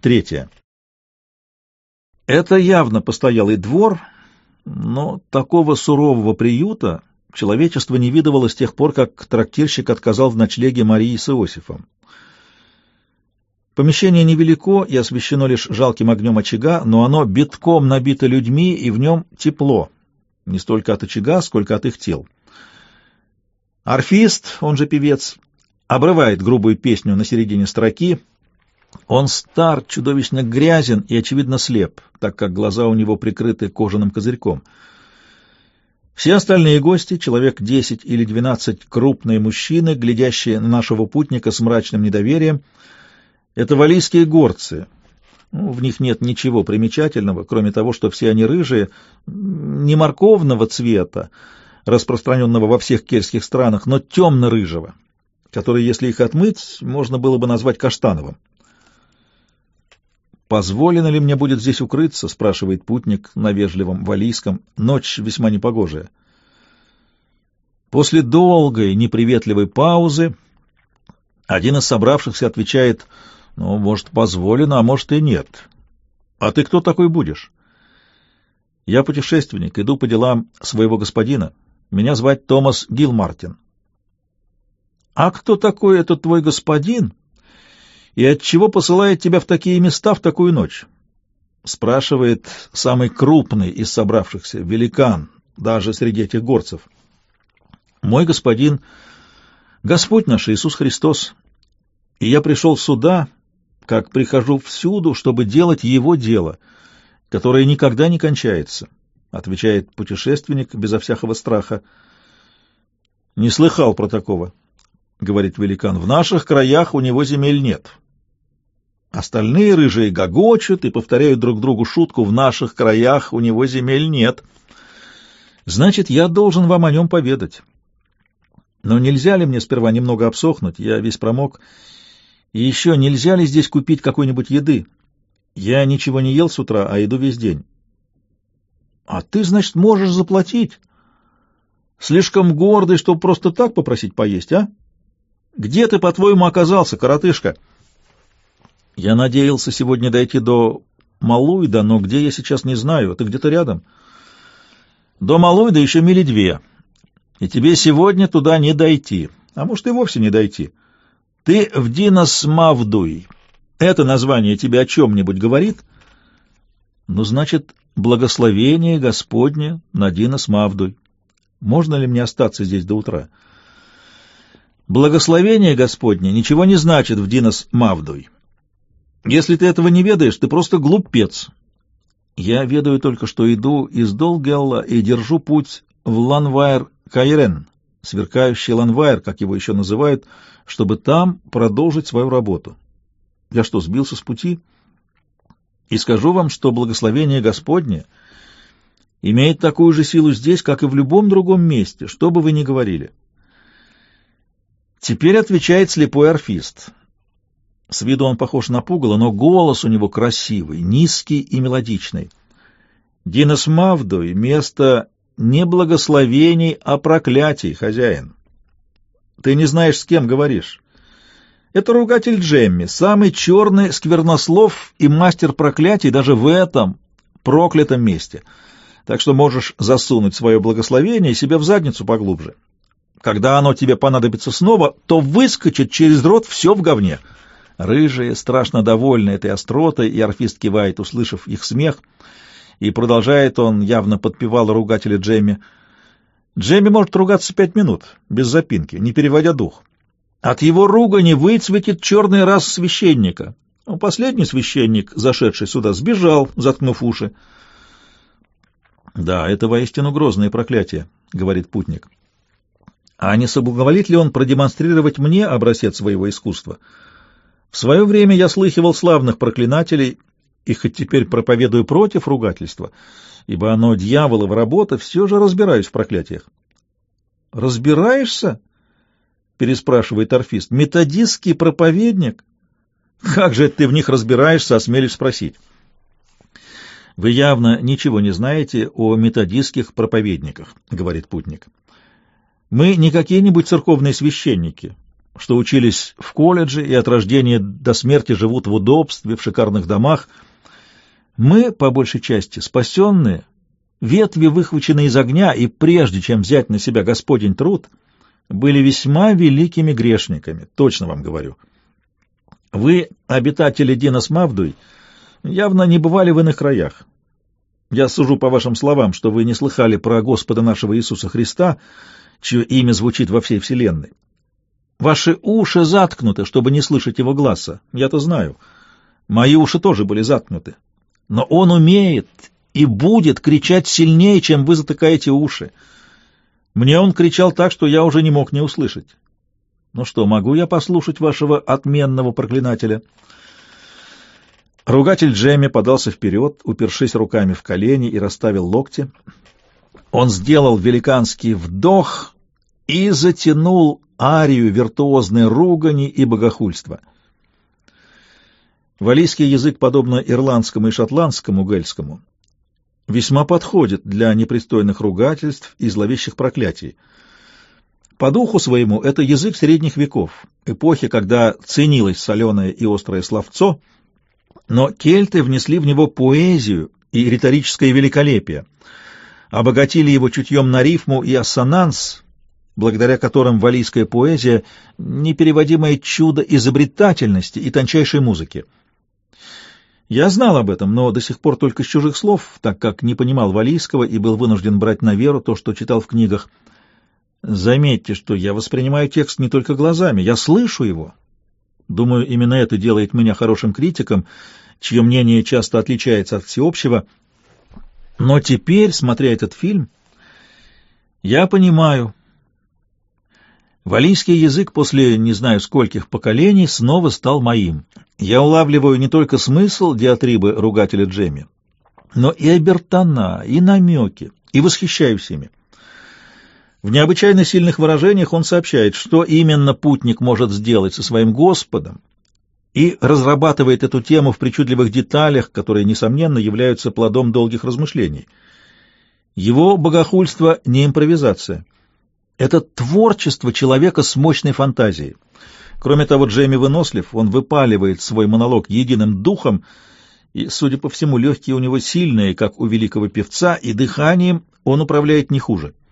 Третье. Это явно постоялый двор, но такого сурового приюта человечество не видывало с тех пор, как трактирщик отказал в ночлеге Марии с Иосифом. Помещение невелико и освещено лишь жалким огнем очага, но оно битком набито людьми, и в нем тепло, не столько от очага, сколько от их тел. Орфист, он же певец, обрывает грубую песню на середине строки. Он стар, чудовищно грязен и, очевидно, слеп, так как глаза у него прикрыты кожаным козырьком. Все остальные гости, человек десять или двенадцать крупные мужчины, глядящие на нашего путника с мрачным недоверием — это валийские горцы. Ну, в них нет ничего примечательного, кроме того, что все они рыжие, не морковного цвета, распространенного во всех кельтских странах, но темно-рыжего, который, если их отмыть, можно было бы назвать каштановым. «Позволено ли мне будет здесь укрыться?» — спрашивает путник на вежливом валийском. Ночь весьма непогожая. После долгой неприветливой паузы один из собравшихся отвечает — ну, может, позволено, а может и нет. А ты кто такой будешь? Я путешественник, иду по делам своего господина. Меня звать Томас Гилмартин. А кто такой этот твой господин? И от чего посылает тебя в такие места в такую ночь? Спрашивает самый крупный из собравшихся, великан, даже среди этих горцев. Мой господин, Господь наш Иисус Христос, и я пришел сюда, как прихожу всюду, чтобы делать его дело, которое никогда не кончается, — отвечает путешественник безо всякого страха. — Не слыхал про такого, — говорит великан. — В наших краях у него земель нет. Остальные рыжие гогочут и повторяют друг другу шутку «в наших краях у него земель нет». Значит, я должен вам о нем поведать. Но нельзя ли мне сперва немного обсохнуть? Я весь промок и еще, нельзя ли здесь купить какой-нибудь еды? Я ничего не ел с утра, а иду весь день. А ты, значит, можешь заплатить? Слишком гордый, чтобы просто так попросить поесть, а? Где ты, по-твоему, оказался, коротышка? Я надеялся сегодня дойти до Малуйда, но где я сейчас не знаю. Ты где-то рядом. До Малуйда еще мили две. И тебе сегодня туда не дойти. А может, и вовсе не дойти. Ты в Динос Мавдуй. Это название тебе о чем-нибудь говорит? Ну, значит, благословение Господне на Динос Мавдуй. Можно ли мне остаться здесь до утра? Благословение Господне ничего не значит в Динос Мавдуй. Если ты этого не ведаешь, ты просто глупец. Я ведаю только, что иду из Долгелла и держу путь в Ланвайр-Кайрен, сверкающий Ланвайр, как его еще называют, — чтобы там продолжить свою работу. Я что, сбился с пути? И скажу вам, что благословение Господне имеет такую же силу здесь, как и в любом другом месте, что бы вы ни говорили. Теперь отвечает слепой орфист. С виду он похож на пугало, но голос у него красивый, низкий и мелодичный. Динос Мавдой — место не благословений, а проклятий, хозяин. Ты не знаешь, с кем говоришь. Это ругатель Джемми, самый черный сквернослов и мастер проклятий даже в этом проклятом месте. Так что можешь засунуть свое благословение себе в задницу поглубже. Когда оно тебе понадобится снова, то выскочит через рот все в говне. Рыжие, страшно довольны этой остротой, и орфист кивает, услышав их смех, и продолжает он, явно подпевал ругателя Джемми, — Джемми может ругаться пять минут, без запинки, не переводя дух. От его ругани выцветит черный раз священника. Последний священник, зашедший сюда, сбежал, заткнув уши. «Да, это воистину грозное проклятие», — говорит путник. «А не соблаговолит ли он продемонстрировать мне образец своего искусства? В свое время я слыхивал славных проклинателей, и хоть теперь проповедую против ругательства, — ибо оно дьяволова работа, все же разбираюсь в проклятиях. «Разбираешься?» — переспрашивает орфист. «Методистский проповедник? Как же ты в них разбираешься, осмелюсь спросить?» «Вы явно ничего не знаете о методистских проповедниках», — говорит путник. «Мы не какие-нибудь церковные священники, что учились в колледже и от рождения до смерти живут в удобстве, в шикарных домах. Мы, по большей части, спасенные, ветви, выхваченные из огня, и прежде чем взять на себя Господень труд, были весьма великими грешниками, точно вам говорю. Вы, обитатели Динас Мавдуй, явно не бывали в иных краях. Я сужу по вашим словам, что вы не слыхали про Господа нашего Иисуса Христа, чье имя звучит во всей вселенной. Ваши уши заткнуты, чтобы не слышать его глаза. Я-то знаю. Мои уши тоже были заткнуты. Но он умеет и будет кричать сильнее, чем вы затыкаете уши. Мне он кричал так, что я уже не мог не услышать. Ну что, могу я послушать вашего отменного проклинателя?» Ругатель Джемми подался вперед, упершись руками в колени и расставил локти. Он сделал великанский вдох и затянул арию виртуозной ругани и богохульства. Валийский язык, подобно ирландскому и шотландскому гельскому, весьма подходит для непристойных ругательств и зловещих проклятий. По духу своему это язык средних веков, эпохи, когда ценилось соленое и острое словцо — но кельты внесли в него поэзию и риторическое великолепие, обогатили его чутьем на рифму и ассонанс, благодаря которым валийская поэзия — непереводимое чудо изобретательности и тончайшей музыки. Я знал об этом, но до сих пор только с чужих слов, так как не понимал валийского и был вынужден брать на веру то, что читал в книгах. Заметьте, что я воспринимаю текст не только глазами, я слышу его, Думаю, именно это делает меня хорошим критиком, чье мнение часто отличается от всеобщего. Но теперь, смотря этот фильм, я понимаю, валийский язык после не знаю скольких поколений снова стал моим. Я улавливаю не только смысл диатрибы ругателя Джемми, но и обертона, и намеки, и восхищаюсь ими. В необычайно сильных выражениях он сообщает, что именно путник может сделать со своим Господом, и разрабатывает эту тему в причудливых деталях, которые, несомненно, являются плодом долгих размышлений. Его богохульство — не импровизация. Это творчество человека с мощной фантазией. Кроме того, Джейми вынослив, он выпаливает свой монолог единым духом, и, судя по всему, легкие у него сильные, как у великого певца, и дыханием он управляет не хуже —